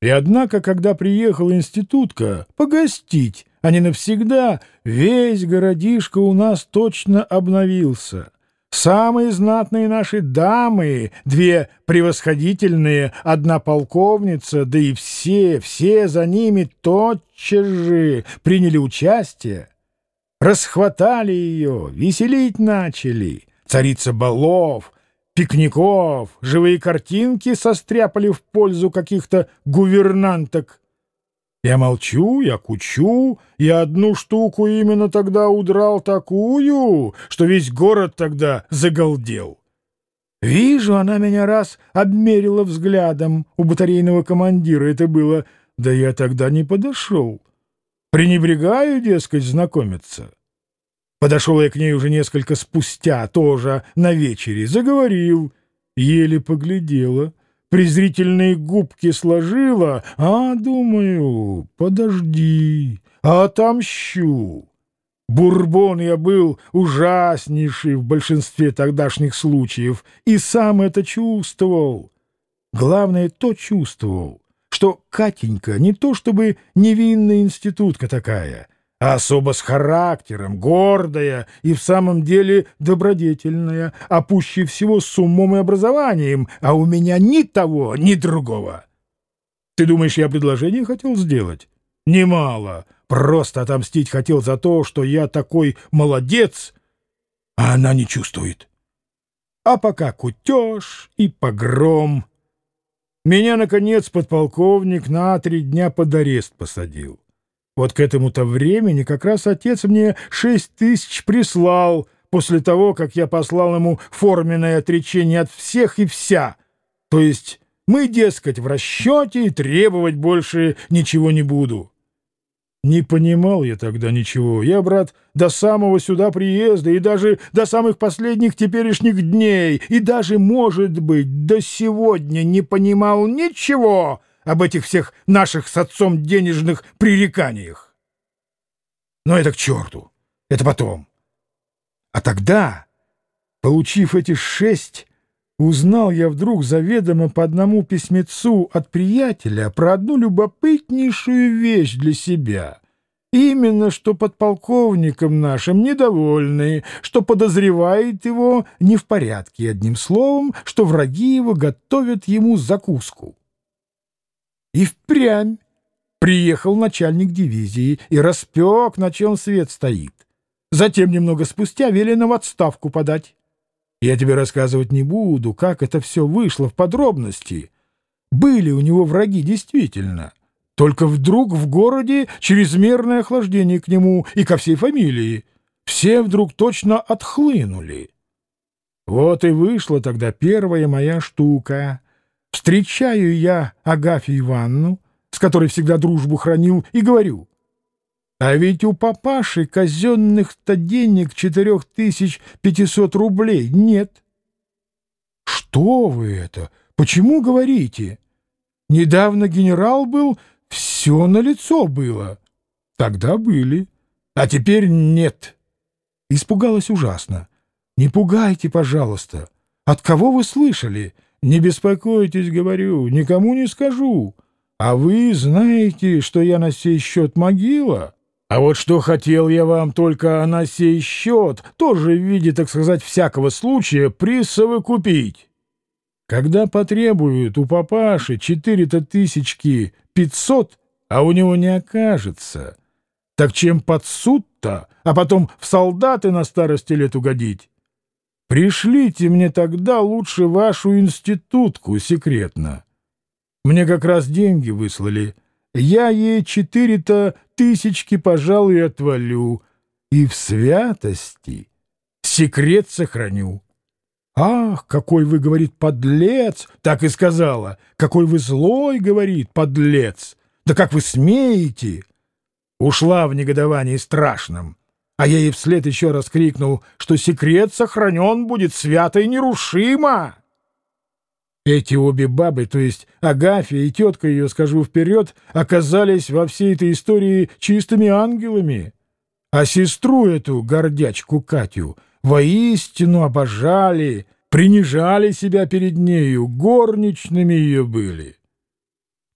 И однако, когда приехала институтка погостить, а не навсегда, весь городишко у нас точно обновился. Самые знатные наши дамы, две превосходительные, одна полковница, да и все, все за ними тотчас же приняли участие, расхватали ее, веселить начали. Царица балов — пикников, живые картинки состряпали в пользу каких-то гувернанток. Я молчу, я кучу, я одну штуку именно тогда удрал такую, что весь город тогда загалдел. Вижу, она меня раз обмерила взглядом, у батарейного командира это было, да я тогда не подошел. Пренебрегаю, дескать, знакомиться. Подошел я к ней уже несколько спустя, тоже на вечере, заговорил, еле поглядела, презрительные губки сложила, а, думаю, подожди, отомщу. Бурбон я был ужаснейший в большинстве тогдашних случаев и сам это чувствовал. Главное, то чувствовал, что Катенька не то чтобы невинная институтка такая — а особо с характером, гордая и в самом деле добродетельная, а пуще всего с умом и образованием, а у меня ни того, ни другого. Ты думаешь, я предложение хотел сделать? Немало. Просто отомстить хотел за то, что я такой молодец, а она не чувствует. А пока кутеж и погром. Меня, наконец, подполковник на три дня под арест посадил. Вот к этому-то времени как раз отец мне шесть тысяч прислал после того, как я послал ему форменное отречение от всех и вся. То есть мы, дескать, в расчете и требовать больше ничего не буду. Не понимал я тогда ничего. Я, брат, до самого сюда приезда и даже до самых последних теперешних дней и даже, может быть, до сегодня не понимал ничего, об этих всех наших с отцом денежных пререканиях. Но это к черту, это потом. А тогда, получив эти шесть, узнал я вдруг заведомо по одному письмецу от приятеля про одну любопытнейшую вещь для себя — Именно что подполковником нашим недовольны, что подозревает его не в порядке, одним словом, что враги его готовят ему закуску. И впрямь приехал начальник дивизии и распек, на чем свет стоит. Затем немного спустя велено в отставку подать. Я тебе рассказывать не буду, как это все вышло в подробности. Были у него враги действительно. Только вдруг в городе чрезмерное охлаждение к нему и ко всей фамилии. Все вдруг точно отхлынули. Вот и вышла тогда первая моя штука — Встречаю я Агафью Ивановну, с которой всегда дружбу хранил, и говорю, а ведь у папаши казенных-то денег четырех тысяч пятисот рублей нет. Что вы это? Почему говорите? Недавно генерал был, все на лицо было. Тогда были, а теперь нет. Испугалась ужасно. Не пугайте, пожалуйста. От кого вы слышали? — не беспокойтесь, говорю, никому не скажу. А вы знаете, что я на сей счет могила? А вот что хотел я вам только на сей счет, тоже в виде, так сказать, всякого случая, присовокупить. Когда потребуют у папаши четыре-то тысячки пятьсот, а у него не окажется, так чем под суд-то, а потом в солдаты на старости лет угодить? Пришлите мне тогда лучше вашу институтку секретно. Мне как раз деньги выслали. Я ей четыре-то тысячки, пожалуй, отвалю. И в святости секрет сохраню. «Ах, какой вы, — говорит, — подлец!» — так и сказала. «Какой вы злой, — говорит, — подлец! Да как вы смеете!» Ушла в негодовании страшном. А я ей вслед еще раз крикнул, что секрет сохранен будет свято и нерушимо. Эти обе бабы, то есть Агафья и тетка ее, скажу вперед, оказались во всей этой истории чистыми ангелами. А сестру эту, гордячку Катю, воистину обожали, принижали себя перед нею, горничными ее были.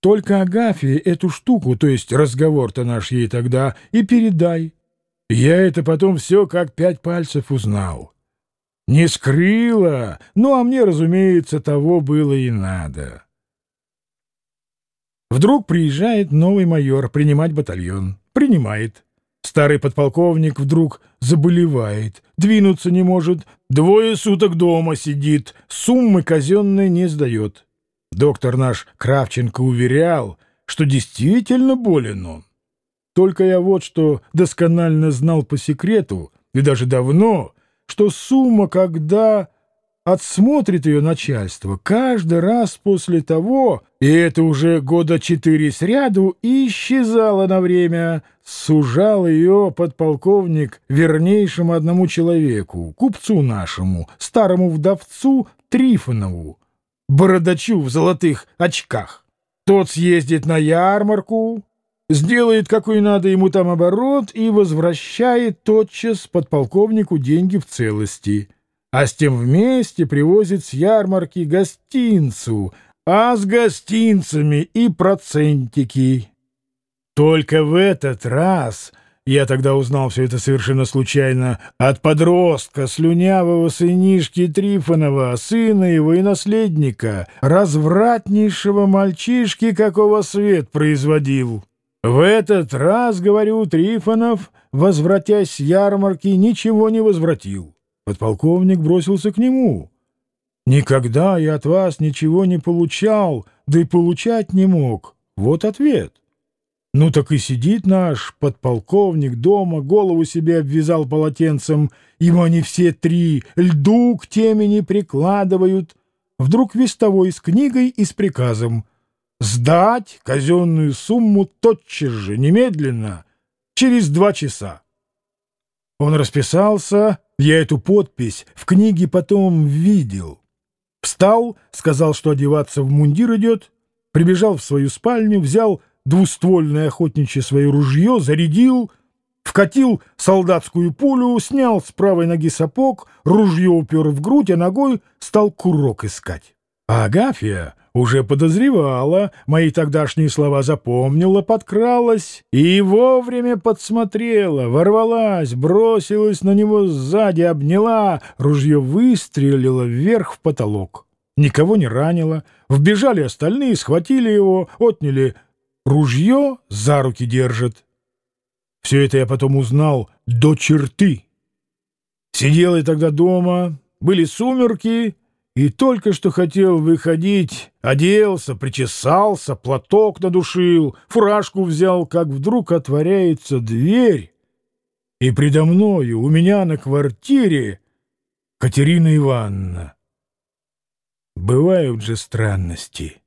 Только Агафье эту штуку, то есть разговор-то наш ей тогда, и передай. Я это потом все как пять пальцев узнал. Не скрыла, ну а мне, разумеется, того было и надо. Вдруг приезжает новый майор принимать батальон. Принимает. Старый подполковник вдруг заболевает, двинуться не может, двое суток дома сидит, суммы казенные не сдает. Доктор наш Кравченко уверял, что действительно болен он. Только я вот что досконально знал по секрету, и даже давно, что сумма, когда отсмотрит ее начальство, каждый раз после того, и это уже года четыре сряду, исчезала на время, сужал ее подполковник вернейшему одному человеку, купцу нашему, старому вдовцу Трифонову, бородачу в золотых очках. Тот съездит на ярмарку, сделает какой надо ему там оборот и возвращает тотчас подполковнику деньги в целости, а с тем вместе привозит с ярмарки гостинцу, а с гостинцами и процентики. Только в этот раз я тогда узнал все это совершенно случайно от подростка, слюнявого сынишки Трифонова, сына его и наследника, развратнейшего мальчишки, какого свет производил. В этот раз, говорю, Трифонов, возвратясь с ярмарки, ничего не возвратил. Подполковник бросился к нему. «Никогда я от вас ничего не получал, да и получать не мог. Вот ответ». Ну так и сидит наш подполковник дома, голову себе обвязал полотенцем. Ему они все три льду к темени прикладывают. Вдруг вестовой с книгой и с приказом сдать казенную сумму тотчас же, немедленно, через два часа. Он расписался, я эту подпись в книге потом видел. Встал, сказал, что одеваться в мундир идет, прибежал в свою спальню, взял двуствольное охотничье свое ружье, зарядил, вкатил солдатскую пулю, снял с правой ноги сапог, ружье упер в грудь, а ногой стал курок искать. А Агафья уже подозревала, мои тогдашние слова запомнила, подкралась и вовремя подсмотрела, ворвалась, бросилась на него сзади, обняла, ружье выстрелило вверх в потолок. Никого не ранило, вбежали остальные, схватили его, отняли ружье за руки держит. Все это я потом узнал до черты. Сидел я тогда дома, были сумерки, и только что хотел выходить, оделся, причесался, платок надушил, фуражку взял, как вдруг отворяется дверь, и предо мною, у меня на квартире, Катерина Ивановна. Бывают же странности.